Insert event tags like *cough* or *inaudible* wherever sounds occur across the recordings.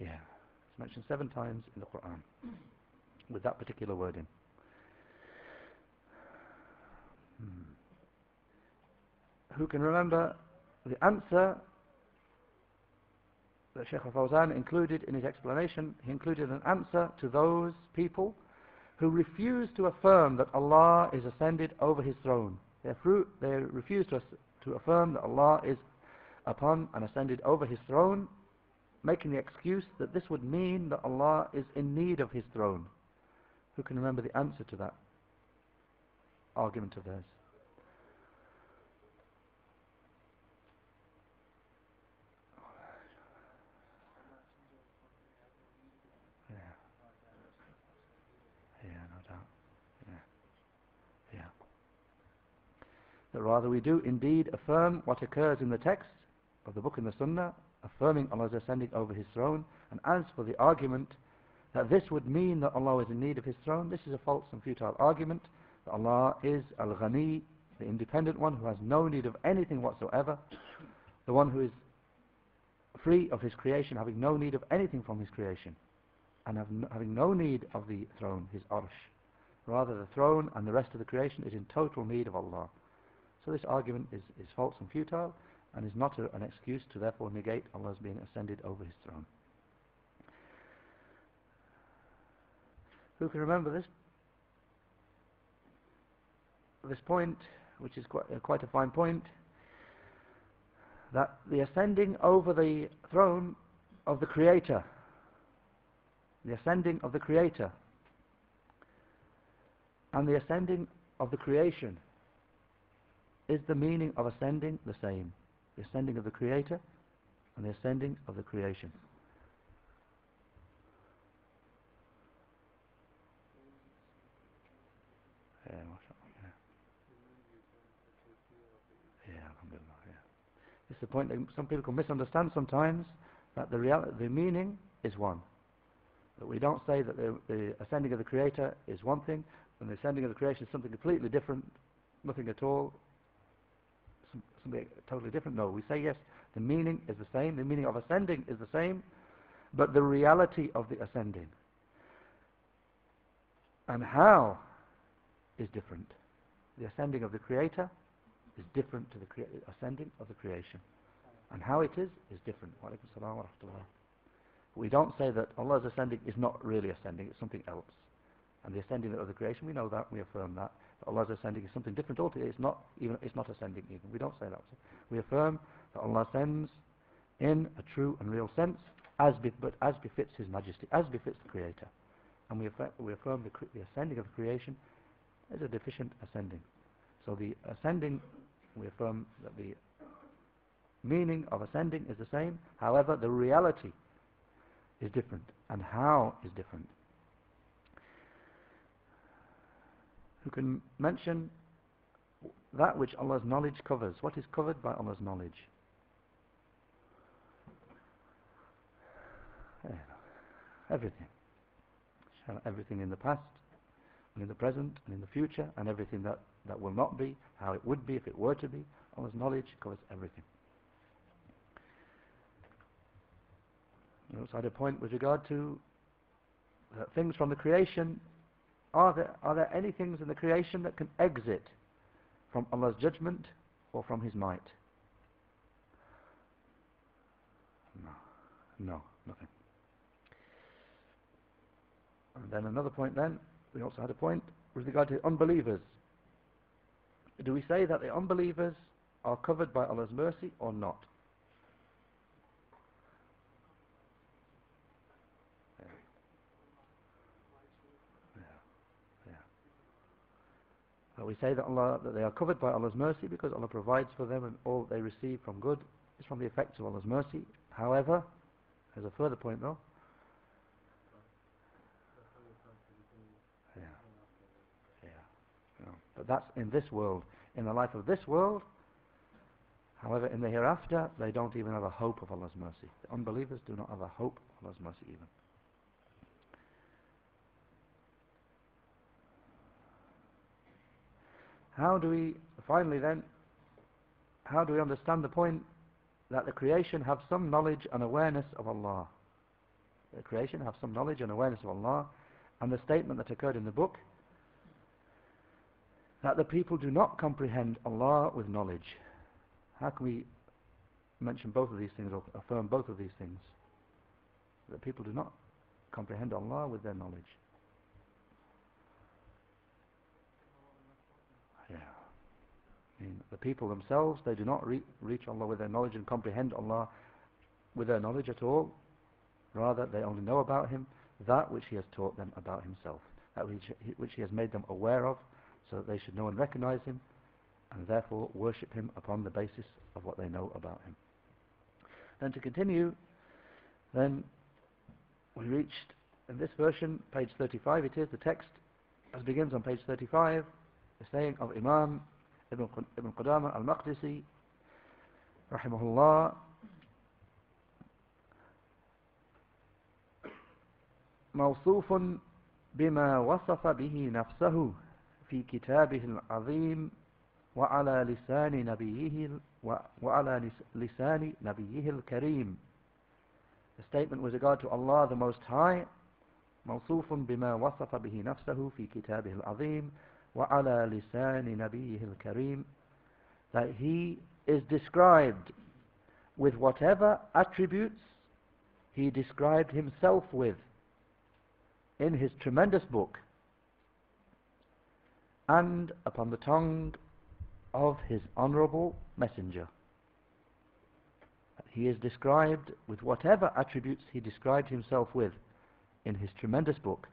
Yeah, it's mentioned seven times in the Quran with that particular wording. Hmm. Who can remember the answer that Sheikh Al-Fawzan included in his explanation? He included an answer to those people who refuse to affirm that Allah is ascended over his throne. They, they refuse to, to affirm that Allah is upon and ascended over his throne, making the excuse that this would mean that Allah is in need of his throne. Who can remember the answer to that argument of theirs? that rather we do indeed affirm what occurs in the text of the book and the sunnah, affirming Allah's ascending over his throne. And as for the argument that this would mean that Allah is in need of his throne, this is a false and futile argument. That Allah is Al-Ghani, the independent one who has no need of anything whatsoever, the one who is free of his creation, having no need of anything from his creation, and having no need of the throne, his arsh. Rather, the throne and the rest of the creation is in total need of Allah. So this argument is, is false and futile and is not a, an excuse to therefore negate Allah's being ascended over his throne. Who can remember this? This point, which is quite, uh, quite a fine point, that the ascending over the throne of the Creator, the ascending of the Creator, and the ascending of the creation is the meaning of ascending the same? The ascending of the Creator and the ascending of the creation. Yeah, yeah. the point that some people can misunderstand sometimes that the the meaning is one. That we don't say that the, the ascending of the Creator is one thing, and the ascending of the creation is something completely different, nothing at all, something totally different? No, we say yes, the meaning is the same, the meaning of ascending is the same, but the reality of the ascending and how is different. The ascending of the Creator is different to the ascending of the creation. And how it is, is different. We don't say that Allah's ascending is not really ascending, it's something else. And the ascending of the creation, we know that, we affirm that. Allah's ascending is something different altogether. It's not even it's not ascending even. We don't say that. We affirm that Allah ascends in a true and real sense, as be, but as befits His Majesty, as befits the Creator. And we affirm, we affirm the, the ascending of the creation is a deficient ascending. So the ascending, we affirm that the meaning of ascending is the same. However, the reality is different, and how is different. Who can mention that which Allah's knowledge covers. What is covered by Allah's knowledge? Everything. Everything in the past, and in the present, and in the future, and everything that, that will not be, how it would be if it were to be. Allah's knowledge covers everything. You also had a point with regard to uh, things from the creation are there, are there any things in the creation that can exit from Allah's judgment or from His might? No. No, nothing. And then another point then, we also had a point with regard to unbelievers. Do we say that the unbelievers are covered by Allah's mercy or not? We say that Allah that they are covered by Allah's mercy because Allah provides for them and all they receive from good is from the effects of Allah's mercy. However, there's a further point though. Yeah. Yeah. But that's in this world. In the life of this world, however, in the hereafter, they don't even have a hope of Allah's mercy. The unbelievers do not have a hope of Allah's mercy even. How do we, finally then, how do we understand the point that the creation have some knowledge and awareness of Allah? the creation have some knowledge and awareness of Allah, and the statement that occurred in the book that the people do not comprehend Allah with knowledge. How can we mention both of these things or affirm both of these things? That people do not comprehend Allah with their knowledge. Yeah. I mean, the people themselves, they do not re reach Allah with their knowledge and comprehend Allah with their knowledge at all. Rather, they only know about Him that which He has taught them about Himself, that which, which He has made them aware of, so that they should know and recognize Him, and therefore worship Him upon the basis of what they know about Him. Then to continue, then we reached, in this version, page 35 it is, the text as begins on page 35, the saying of Imam Ibn, Ibn Qudama al-Maqdisi, rahimahullah, موصوف بما وصف به نفسه في كتابه العظيم وعلى لسان نبيه وعلى لسان نبيه الكريم. The statement with regard to Allah the Most High موصوف بما وصف به نفسه في كتابه العظيم وعلى لسان نبيه الكريم that he is described with whatever attributes he described himself with in his tremendous book and upon the tongue of his honorable messenger. He is described with whatever attributes he described himself with in his tremendous book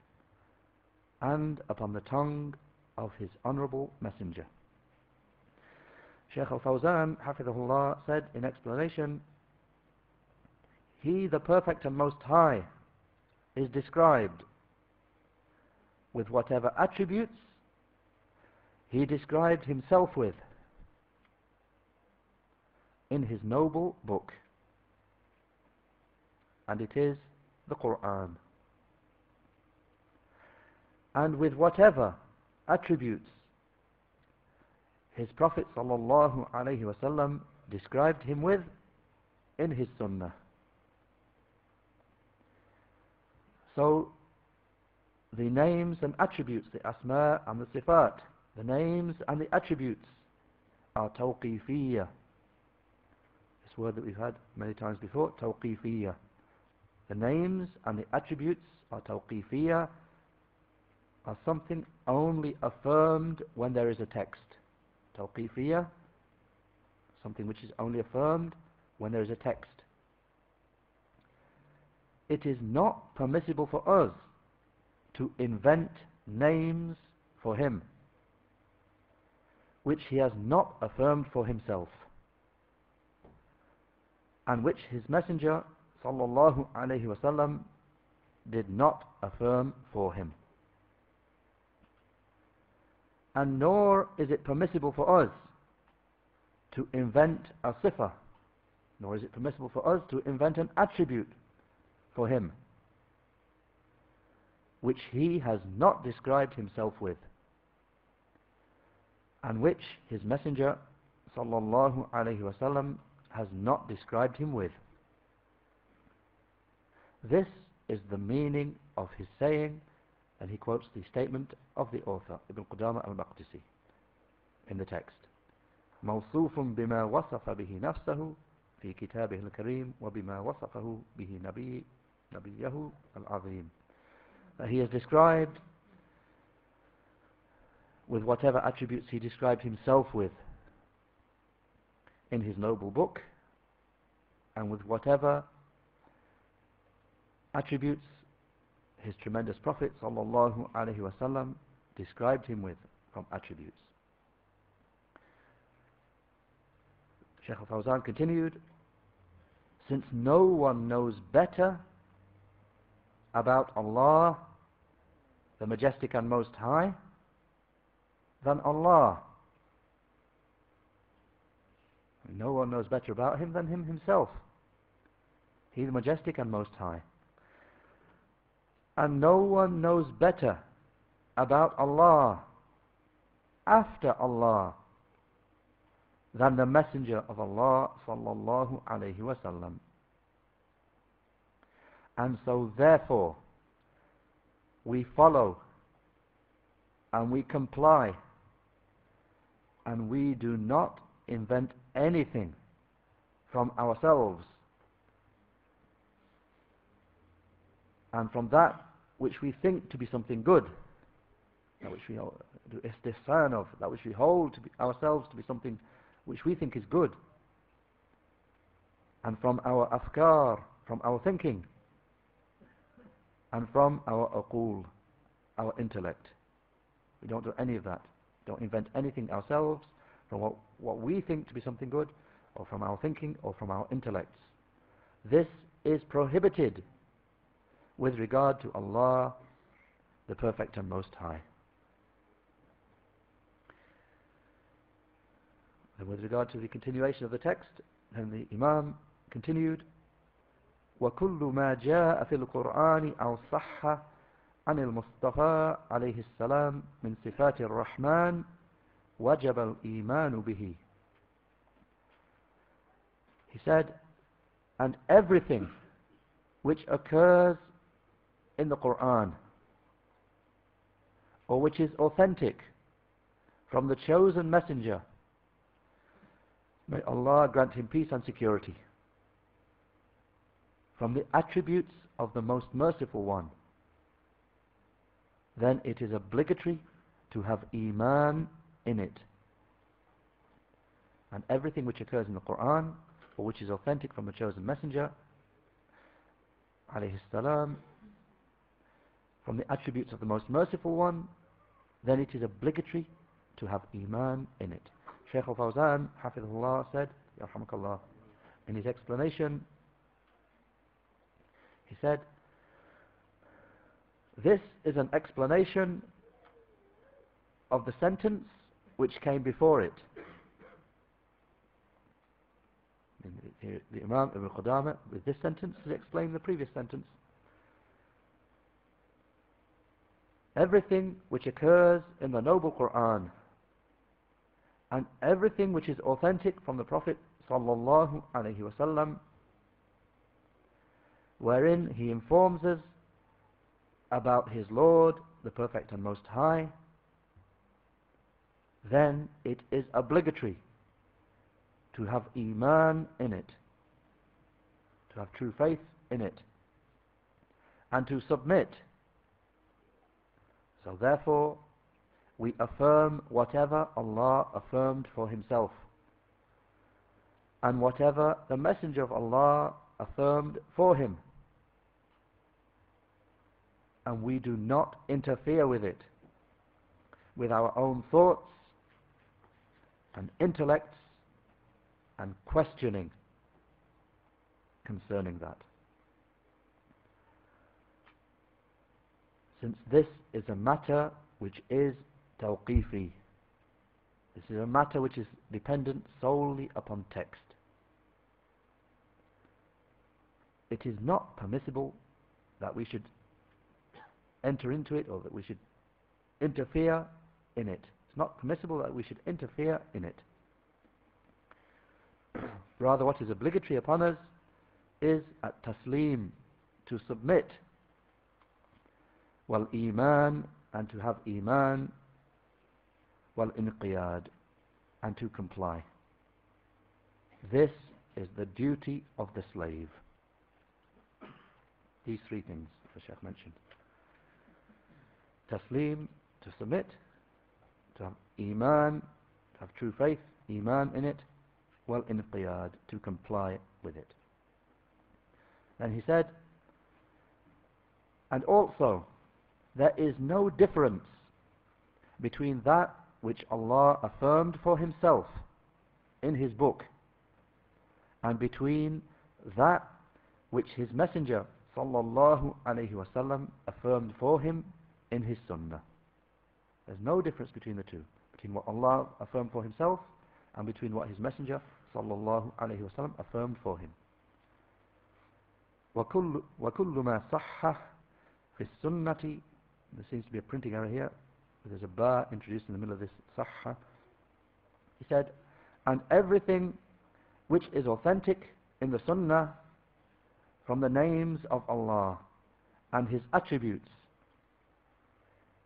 and upon the tongue of his honorable messenger. Shaykh al-Fawzan, hafidhahullah, said in explanation, He, the perfect and most high, is described with whatever attributes he described himself with in his noble book. And it is the Quran. And with whatever attributes his Prophet sallallahu alaihi wasallam described him with in his sunnah. So the names and attributes, the asma and the sifat, the names and the attributes are tawqifiyya. This word that we've had many times before, tawqifiyya. The names and the attributes are tawqifiyya, are something only affirmed when there is a text. Tawqifiyya, something which is only affirmed when there is a text. It is not permissible for us to invent names for him which he has not affirmed for himself and which his messenger sallallahu alaihi wasallam did not affirm for him and nor is it permissible for us to invent a sifa nor is it permissible for us to invent an attribute for him which he has not described himself with and which his messenger sallallahu alaihi wasallam has not described him with. This is the meaning of his saying and he quotes the statement of the author Ibn Qudama al-Maqdisi in the text موصوف بما وصف به نفسه في كتابه الكريم وبما وصفه به نبي نبيه العظيم that he has described with whatever attributes he described himself with in his noble book and with whatever attributes his tremendous Prophet sallallahu alaihi wasallam described him with from attributes. Sheikh al-Fawzan continued, since no one knows better about Allah the Majestic and Most High than Allah. No one knows better about Him than Him Himself. He the Majestic and Most High. And no one knows better about Allah after Allah than the Messenger of Allah sallallahu alayhi wasallam. And so therefore, we follow and we comply and we do not invent anything from ourselves and from that which we think to be something good, that which we do istihsan of, that which we hold to ourselves to be something which we think is good, and from our afkar, from our thinking, and from our aqul, our intellect. We don't do any of that. Don't invent anything ourselves from what, what we think to be something good, or from our thinking, or from our intellects. This is prohibited with regard to Allah, the Perfect and Most High. And with regard to the continuation of the text, then the Imam continued, وكل ما جاء في القرآن أو صح عن المصطفى عليه السلام من صفات الرحمن وجب الإيمان به He said, and everything which occurs in the Quran or which is authentic from the chosen messenger. May Allah grant him peace and security from the attributes of the most merciful one. Then it is obligatory to have iman in it. And everything which occurs in the Quran or which is authentic from the chosen messenger alayhi salam from the attributes of the most merciful one, then it is obligatory to have iman in it. Shaykh al-Fawzan, Hafidhullah, said, Yarhamakallah, in his explanation, he said, this is an explanation of the sentence which came before it. The, Imam Ibn Qudama, with this sentence, has explained the previous sentence. Everything which occurs in the noble Quran and everything which is authentic from the Prophet sallallahu alaihi wasallam wherein he informs us about his Lord the perfect and most high then it is obligatory to have iman in it to have true faith in it and to submit so therefore, we affirm whatever Allah affirmed for Himself, and whatever the Messenger of Allah affirmed for Him. And we do not interfere with it, with our own thoughts and intellects and questioning concerning that. Since this is a matter which is tawqifi. This is a matter which is dependent solely upon text. It is not permissible that we should enter into it or that we should interfere in it. It's not permissible that we should interfere in it. *clears throat* Rather, what is obligatory upon us is at taslim, to submit wal iman and to have iman wal inqiyad and to comply. This is the duty of the slave. These three things the Sheikh mentioned. Taslim to submit to have iman to have true faith iman in it wal inqiyad to comply with it. Then he said and also there is no difference between that which Allah affirmed for himself in his book and between that which his messenger sallallahu alaihi wasallam affirmed for him in his sunnah there's no difference between the two between what Allah affirmed for himself and between what his messenger sallallahu alaihi wasallam affirmed for him وكل, وكل ما صح في السنة there seems to be a printing error here. There's a bar introduced in the middle of this sahha. He said, and everything which is authentic in the sunnah from the names of Allah and His attributes,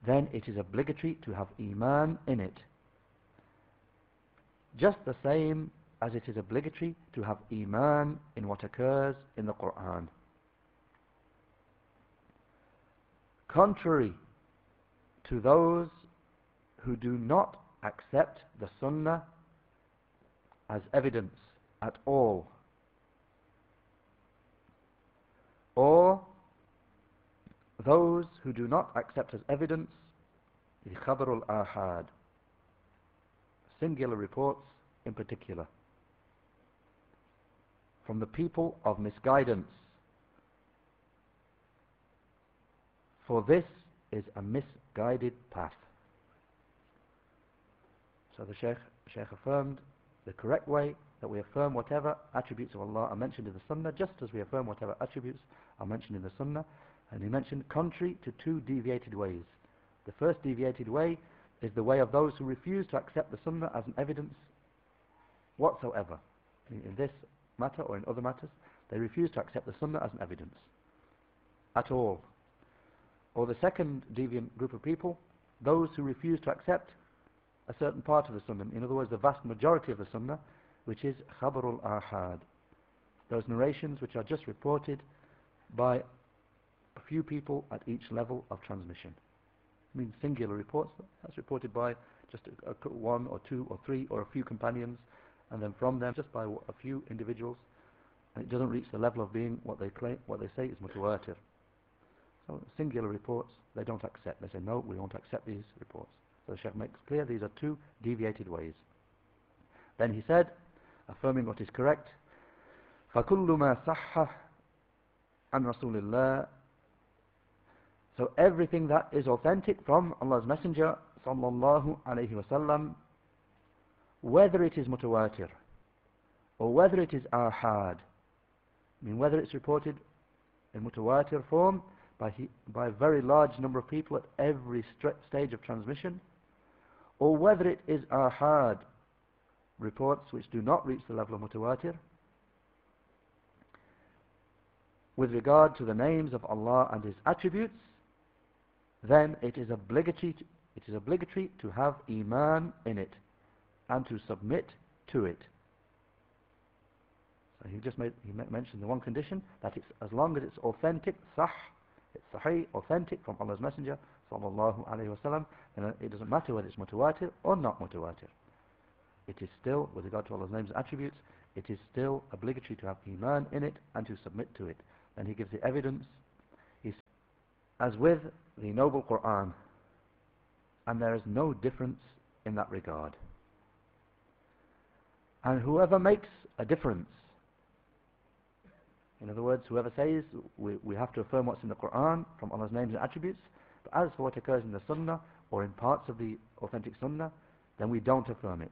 then it is obligatory to have Iman in it. Just the same as it is obligatory to have Iman in what occurs in the Quran. Contrary to those who do not accept the Sunnah as evidence at all, or those who do not accept as evidence the Khabar al-Ahad, singular reports in particular, from the people of misguidance. For this is a misguided path. So the Shaykh, affirmed the correct way that we affirm whatever attributes of Allah are mentioned in the Sunnah, just as we affirm whatever attributes are mentioned in the Sunnah. And he mentioned contrary to two deviated ways. The first deviated way is the way of those who refuse to accept the Sunnah as an evidence whatsoever. In this matter or in other matters, they refuse to accept the Sunnah as an evidence. At all. Or the second deviant group of people, those who refuse to accept a certain part of the Sunnah. In other words, the vast majority of the Sunnah, which is Khabarul Ahad. Those narrations which are just reported by a few people at each level of transmission. I mean singular reports, that's reported by just a, a, one or two or three or a few companions, and then from them just by a few individuals, and it doesn't reach the level of being what they claim, what they say is mutawatir. So singular reports, they don't accept. They say, no, we won't accept these reports. So the Sheikh makes clear these are two deviated ways. Then he said, affirming what is correct, فَكُلُّ مَا صَحَّ عَنْ رَسُولِ اللَّهِ So everything that is authentic from Allah's Messenger sallallahu alayhi wasallam, whether it is mutawatir or whether it is ahad, I mean whether it's reported in mutawatir form by, he, by a very large number of people at every stage of transmission, or whether it is ahad, reports which do not reach the level of mutawatir, with regard to the names of Allah and His attributes, then it is obligatory to, it is obligatory to have iman in it and to submit to it. So he just made, he mentioned the one condition that it's as long as it's authentic, sah, it's sahih, authentic from Allah's Messenger, sallallahu alayhi wasallam, and it doesn't matter whether it's mutawatir or not mutawatir. It is still, with regard to Allah's names and attributes, it is still obligatory to have iman in it and to submit to it. And he gives the evidence, as with the noble Quran, and there is no difference in that regard. And whoever makes a difference in other words, whoever says we, we have to affirm what's in the Quran from Allah's names and attributes, but as for what occurs in the Sunnah or in parts of the authentic Sunnah, then we don't affirm it.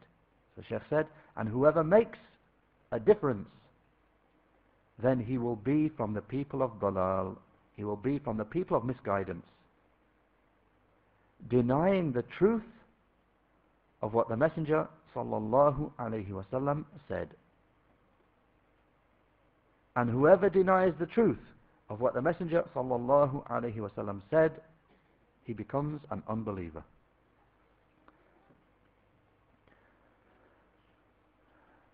So Sheikh said, and whoever makes a difference, then he will be from the people of Dalal. He will be from the people of misguidance. Denying the truth of what the Messenger sallallahu alaihi wasallam said. And whoever denies the truth of what the Messenger sallallahu alaihi wasallam said, he becomes an unbeliever.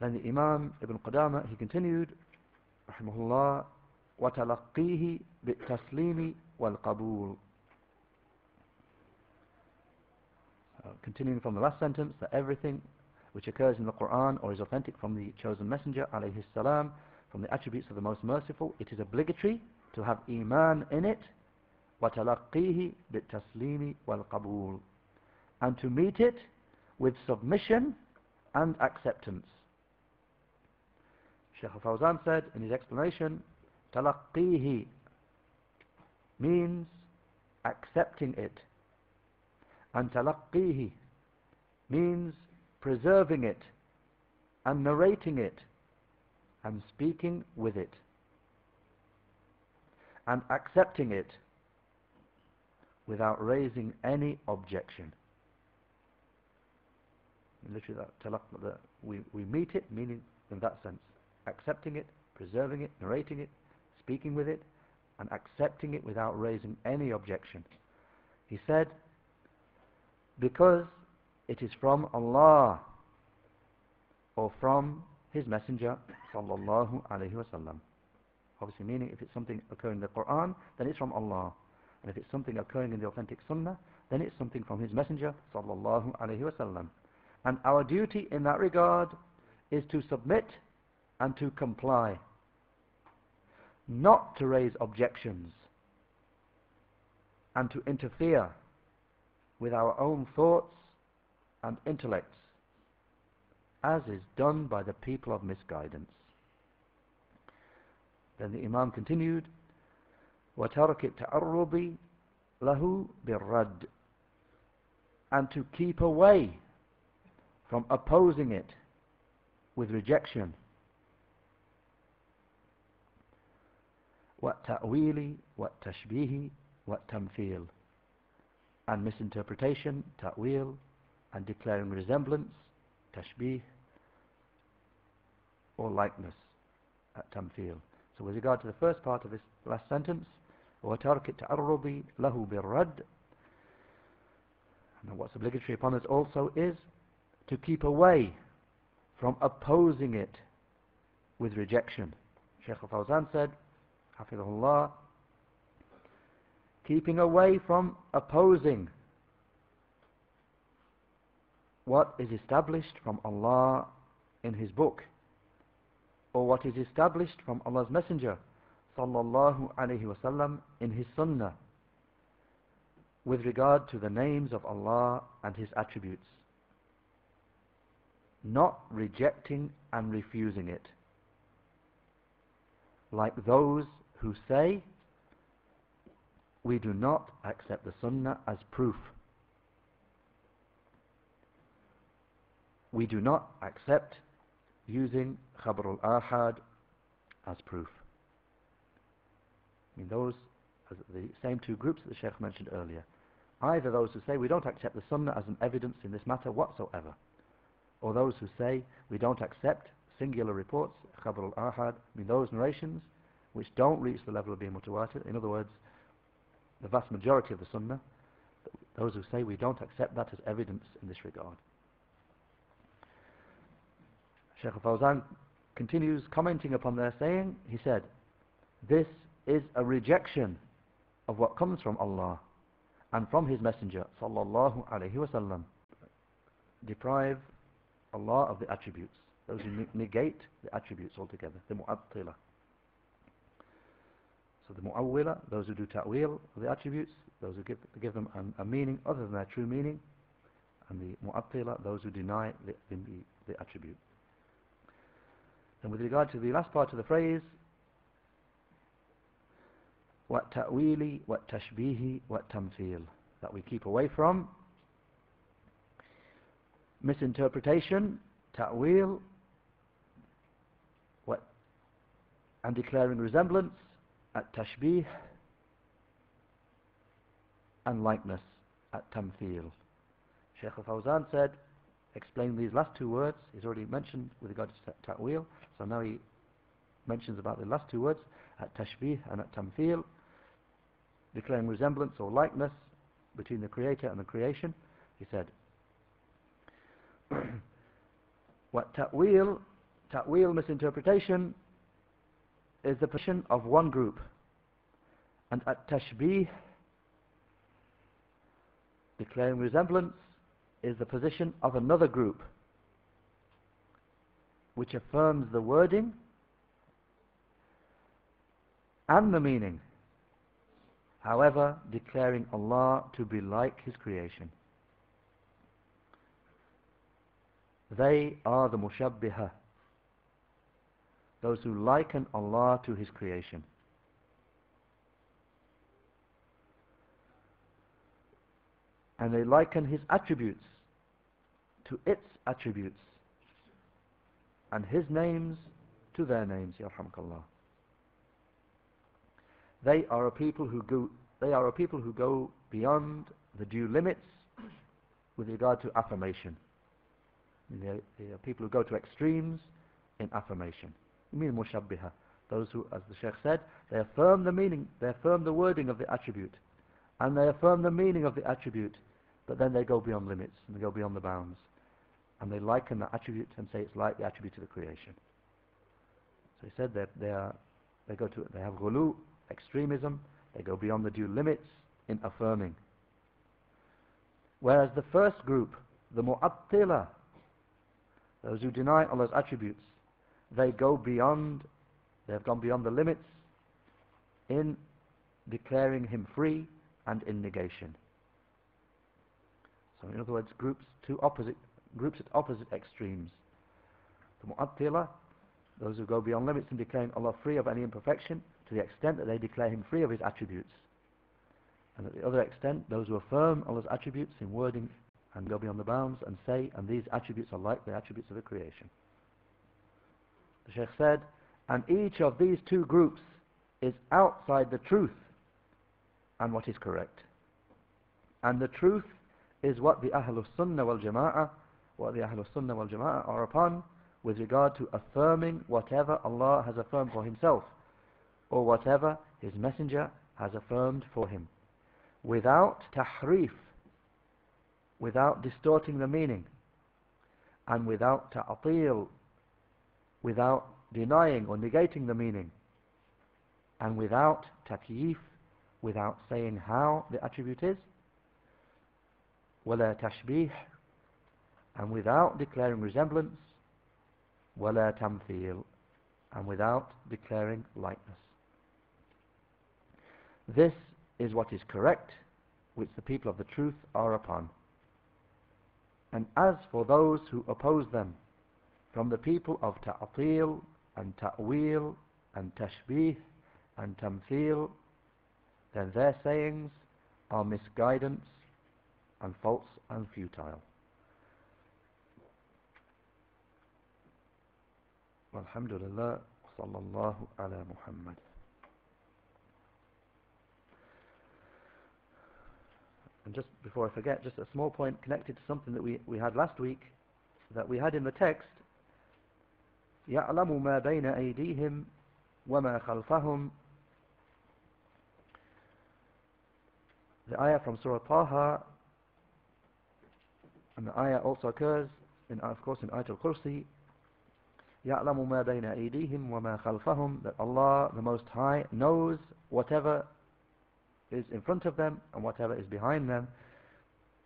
Then the Imam Ibn Qudama, he continued, rahimahullah, وَتَلَقِّيهِ بِالتَّسْلِيمِ وَالْقَبُولِ Continuing from the last sentence, that everything which occurs in the Qur'an or is authentic from the chosen messenger, alayhi salam, from the attributes of the most merciful, it is obligatory to have iman in it, وَتَلَقِّيهِ بِالتَّسْلِيمِ وَالْقَبُولِ And to meet it with submission and acceptance. Shaykh Fawzan said in his explanation, تَلَقِّيهِ means accepting it. And تَلَقِّيهِ means preserving it and narrating it and speaking with it and accepting it without raising any objection. Literally, that, we, we meet it, meaning in that sense, accepting it, preserving it, narrating it, speaking with it and accepting it without raising any objection. He said, because it is from Allah or from His Messenger sallallahu alaihi wasallam. Obviously meaning if it's something occurring in the Quran, then it's from Allah. And if it's something occurring in the authentic Sunnah, then it's something from His Messenger sallallahu alaihi wasallam. And our duty in that regard is to submit and to comply, not to raise objections and to interfere with our own thoughts and intellects, as is done by the people of misguidance. Then the Imam continued, وَتَرْكِ التَّعَرُّضِ لَهُ بِالرَّدِّ And to keep away from opposing it with rejection. وَالتَّأْوِيلِ وَالتَّشْبِيهِ وَالتَّمْثِيلِ And misinterpretation, ta'wil, and declaring resemblance, tashbih, or likeness, at tamthil. So with regard to the first part of this last sentence, وَتَرْكِ التَّعَرُّضِ لَهُ بِالرَّدِّ And what's obligatory upon us also is to keep away from opposing it with rejection. Shaykh al-Fawzan said, Hafidhullah, keeping away from opposing what is established from Allah in His book or what is established from Allah's Messenger sallallahu alaihi wasallam in his sunnah with regard to the names of Allah and his attributes. Not rejecting and refusing it. Like those who say we do not accept the sunnah as proof. We do not accept using Khabar al-Ahad as proof. I mean, those the same two groups that the Sheikh mentioned earlier. Either those who say we don't accept the Sunnah as an evidence in this matter whatsoever, or those who say we don't accept singular reports, Khabar al-Ahad, I mean those narrations which don't reach the level of being mutawatir. In other words, the vast majority of the Sunnah, those who say we don't accept that as evidence in this regard. Sheikh Fawzan continues commenting upon their saying, he said, This is a rejection of what comes from Allah and from His Messenger sallallahu alaihi wasallam. Deprive Allah of the attributes. Those who negate the attributes altogether. The mu'attila. So the mu'awwila, those who do ta'wil of the attributes, those who give, give them an, a meaning other than their true meaning, and the mu'attila, those who deny the, the, the attribute. And with regard to the last part of the phrase, what ta'wili, what tashbihi, what tamthil, that we keep away from. Misinterpretation, ta'wil, what, and declaring resemblance, at tashbih, and likeness, at tamthil. Sheikh al-Fawzan said, explain these last two words, he's already mentioned with regard to ta'wil, so now he mentions about the last two words, at tashbih and at tamthil, declaring resemblance or likeness between the creator and the creation. He said, *clears throat* what ta'wil, ta'wil misinterpretation is the position of one group. And at tashbih, declaring resemblance, is the position of another group which affirms the wording and the meaning, however, declaring Allah to be like His creation. They are the mushabbiha, those who liken Allah to His creation. And they liken His attributes to its attributes and his names to their names yarhamkallah they are a people who go they are a people who go beyond the due limits with regard to affirmation. They, they are people who go to extremes in affirmation. Mean mushabbiha. Those who, as the Sheikh said, they affirm the meaning, they affirm the wording of the attribute, and they affirm the meaning of the attribute, but then they go beyond limits and they go beyond the bounds, and they liken the attribute and say it's like the attribute of the creation. So he said that they are, they go to, they have ghulu, extremism, they go beyond the due limits in affirming. Whereas the first group, the mu'attila, those who deny Allah's attributes, they go beyond, they have gone beyond the limits in declaring Him free and in negation. So in other words, groups, two opposite, groups at opposite extremes. The Mu'attila, those who go beyond limits and declaring Allah free of any imperfection, to the extent that they declare Him free of His attributes. And at the other extent, those who affirm Allah's attributes in wording and go beyond the bounds and say, and these attributes are like the attributes of the creation. The Sheikh said, and each of these two groups is outside the truth and what is correct. And the truth is what the Ahlul Sunnah wal Jama'ah, what the Ahlul Sunnah wal Jama'ah are upon with regard to affirming whatever Allah has affirmed for Himself or whatever His Messenger has affirmed for Him without tahrif without distorting the meaning and without ta'atil without denying or negating the meaning and without takyif without saying how the attribute is ولا تشبيه and without declaring resemblance ولا تمثيل and without declaring likeness this is what is correct which the people of the truth are upon and as for those who oppose them from the people of ta'atil and ta'wil and tashbih and tamthil, then their sayings are misguidance and false and futile. Alhamdulillah, sallallahu ala Muhammad. And just before I forget, just a small point connected to something that we, we had last week, that we had in the text, يَعْلَمُ مَا بَيْنَ أَيْدِيهِمْ وَمَا خَلْفَهُمْ The ayah from Surah Taha, and the ayah also occurs, in, of course, in Ayatul Kursi, يَعْلَمُ مَا بَيْنَ أَيْدِيهِمْ وَمَا خَلْفَهُمْ That Allah, the Most High, knows whatever is in front of them and whatever is behind them,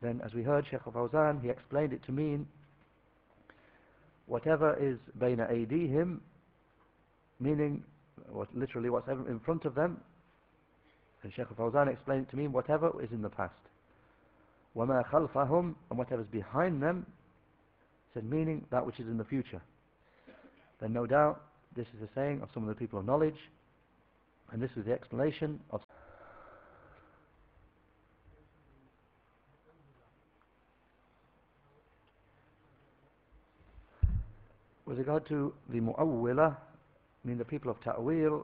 then as we heard Sheikh Fawzan, he explained it to mean whatever is bayna aydihim, meaning what, literally whatever in front of them, and Sheikh Fawzan explained it to mean whatever is in the past. وَمَا خَلْفَهُمْ and whatever is behind them, said meaning that which is in the future. Then no doubt this is the saying of some of the people of knowledge, and this is the explanation of With regard to the mu'awwila, I mean the people of ta'wil,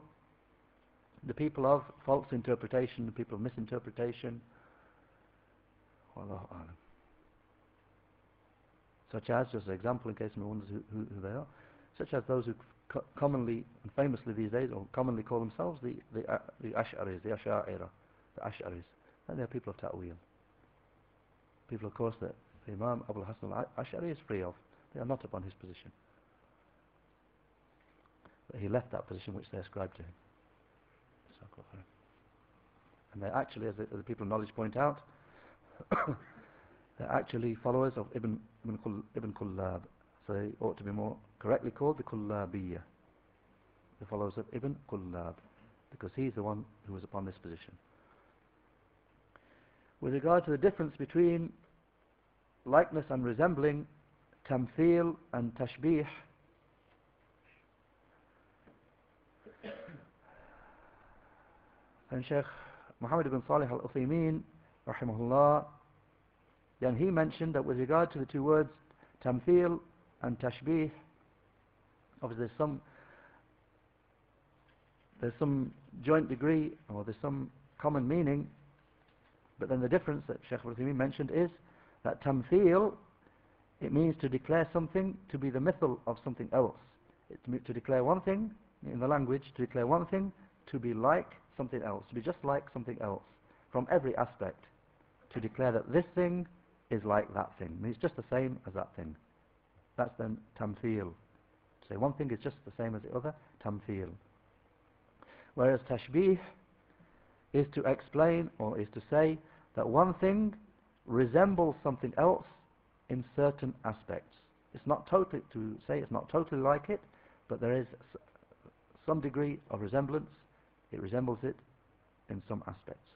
the people of false interpretation, the people of misinterpretation, such as, just an example in case anyone wonders who, who, who, they are, such as those who co commonly and famously these days, or commonly call themselves the, the, uh, the Ash'aris, the Ash'a'ira, the Ash'aris, and they're people of ta'wil. People, of course, that the Imam Abu Hassan al-Ash'ari is free of. They are not upon his position. But he left that position which they ascribed to him. And they're actually, as the, as the people of knowledge point out, *coughs* they're actually followers of Ibn, Ibn, Kull, Ibn Kullab. So they ought to be more correctly called the Kullabiyya. The followers of Ibn Kullab. Because he's the one who was upon this position. With regard to the difference between likeness and resembling, tamthil and tashbih, and Sheikh Muhammad ibn Salih al-Uthaymeen rahimahullah then he mentioned that with regard to the two words tamthil and tashbih obviously there's some there's some joint degree or there's some common meaning but then the difference that Sheikh al-Uthaymeen mentioned is that tamthil it means to declare something to be the mithal of something else it's to declare one thing in the language to declare one thing to be like something else, to be just like something else from every aspect, to declare that this thing is like that thing. It's just the same as that thing. That's then tamthil. To say one thing is just the same as the other, tamthil. Whereas tashbih is to explain or is to say that one thing resembles something else in certain aspects. It's not totally to say it's not totally like it, but there is some degree of resemblance. It resembles it in some aspects.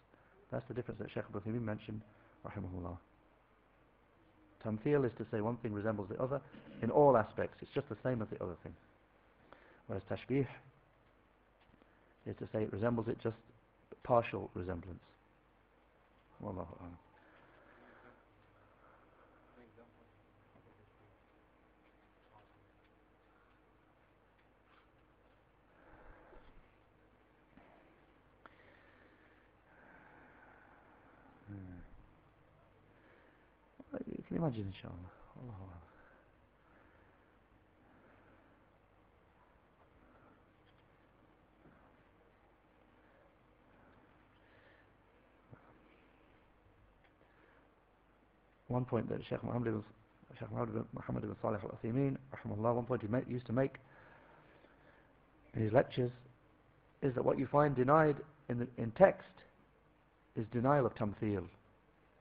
That's the difference that Sheikh Ibrahim mentioned, rahimahullah. Tamthil is to say one thing resembles the other in all aspects. It's just the same as the other thing. Whereas tashbih is to say it resembles it just partial resemblance. Wallahu a'lam. You can imagine, inshallah. Allahu a'lam. One point that Sheikh Muhammad ibn, Sheikh Muhammad, Muhammad ibn Salih al-Uthaymeen, rahimahullah, one point he made, used to make in his lectures is that what you find denied in, the, in text is denial of tamthil.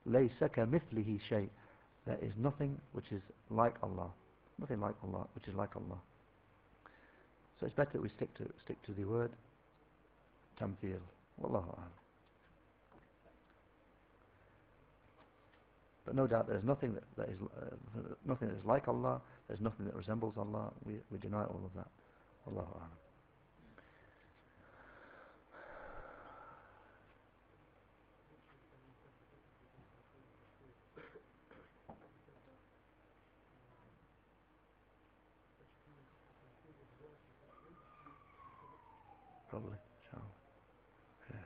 لَيْسَ كَمِثْلِهِ شَيْءٍ there is nothing which is like Allah. Nothing like Allah, which is like Allah. So it's better that we stick to stick to the word tamthil. Wallahu a'lam. But no doubt there's nothing that, that is uh, nothing that is like Allah. There's nothing that resembles Allah. We we deny all of that. Allahu a'lam. Probably. inshallah. Yeah.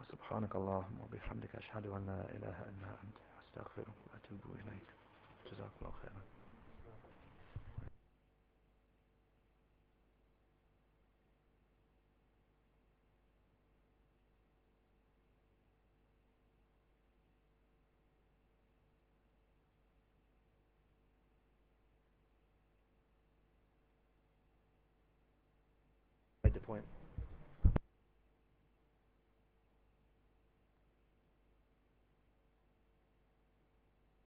وسبحانك اللهم وبحمدك أشهد أن لا إله إلا أنت أستغفرك وأتوب إليك جزاك الله خيرا